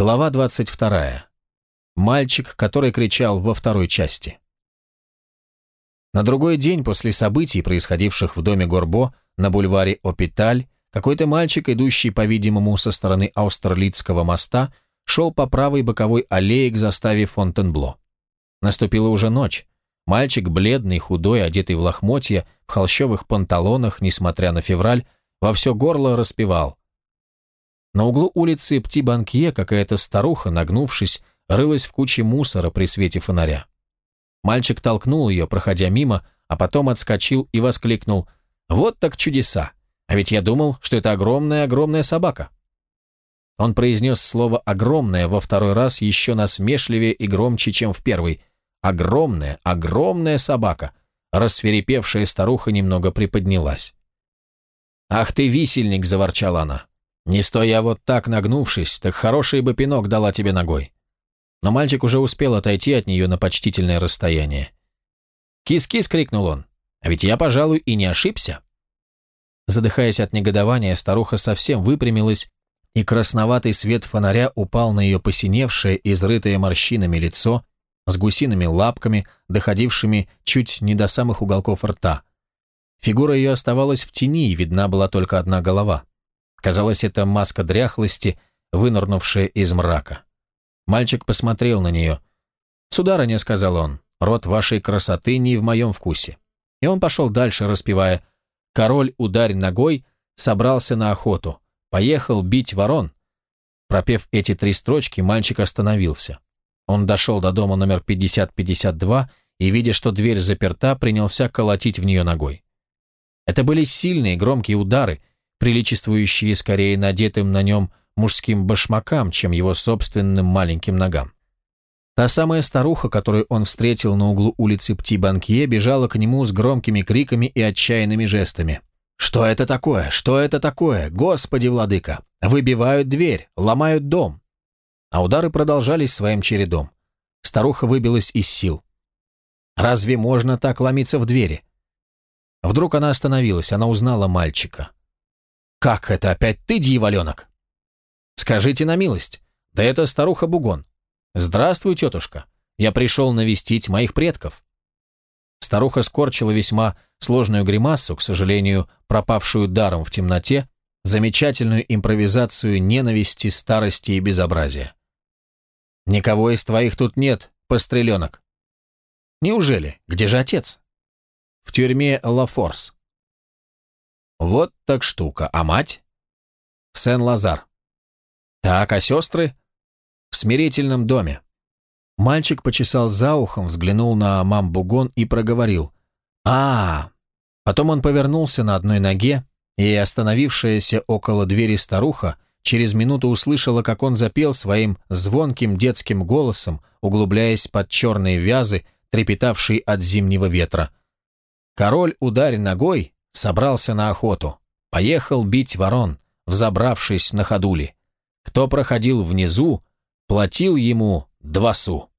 Глава 22. Мальчик, который кричал во второй части. На другой день после событий, происходивших в доме Горбо на бульваре Опиталь, какой-то мальчик, идущий, по-видимому, со стороны Аустерлицкого моста, шел по правой боковой аллее к заставе Фонтенбло. Наступила уже ночь. Мальчик, бледный, худой, одетый в лохмотья, в холщовых панталонах, несмотря на февраль, во все горло распевал на углу улицы Пти-Банкье какая-то старуха, нагнувшись, рылась в куче мусора при свете фонаря. Мальчик толкнул ее, проходя мимо, а потом отскочил и воскликнул «Вот так чудеса! А ведь я думал, что это огромная-огромная собака!» Он произнес слово «огромная» во второй раз еще насмешливее и громче, чем в первый. «Огромная, огромная собака!» Рассверепевшая старуха немного приподнялась. «Ах ты, висельник!» — заворчала она. Не стоя вот так нагнувшись, так хороший бы пинок дала тебе ногой. Но мальчик уже успел отойти от нее на почтительное расстояние. «Кис-кис!» — крикнул он. «А ведь я, пожалуй, и не ошибся». Задыхаясь от негодования, старуха совсем выпрямилась, и красноватый свет фонаря упал на ее посиневшее, изрытое морщинами лицо с гусиными лапками, доходившими чуть не до самых уголков рта. Фигура ее оставалась в тени, и видна была только одна голова. Казалось, это маска дряхлости, вынырнувшая из мрака. Мальчик посмотрел на нее. «Сударыня», — сказал он, — «род вашей красоты не в моем вкусе». И он пошел дальше, распевая «Король, ударь ногой», собрался на охоту, поехал бить ворон. Пропев эти три строчки, мальчик остановился. Он дошел до дома номер 5052 и, видя, что дверь заперта, принялся колотить в нее ногой. Это были сильные, громкие удары, приличествующие скорее надетым на нем мужским башмакам, чем его собственным маленьким ногам. Та самая старуха, которую он встретил на углу улицы Пти-Банкье, бежала к нему с громкими криками и отчаянными жестами. «Что это такое? Что это такое? Господи, владыка! Выбивают дверь, ломают дом!» А удары продолжались своим чередом. Старуха выбилась из сил. «Разве можно так ломиться в двери?» Вдруг она остановилась, она узнала мальчика. «Как это опять ты, дьяволенок?» «Скажите на милость, да это старуха Бугон. Здравствуй, тетушка, я пришел навестить моих предков». Старуха скорчила весьма сложную гримасу, к сожалению, пропавшую даром в темноте, замечательную импровизацию ненависти, старости и безобразия. «Никого из твоих тут нет, постреленок». «Неужели? Где же отец?» «В тюрьме Лафорс. Вот так штука. А мать? Сен-Лазар. Так, а сестры? В смирительном доме. Мальчик почесал за ухом, взглянул на мамбугон и проговорил. а, -а, -а. Потом он повернулся на одной ноге, и остановившаяся около двери старуха через минуту услышала, как он запел своим звонким детским голосом, углубляясь под черные вязы, трепетавшие от зимнего ветра. «Король, ударь ногой, собрался на охоту. Поехал бить ворон, взобравшись на ходули. Кто проходил внизу, платил ему два су.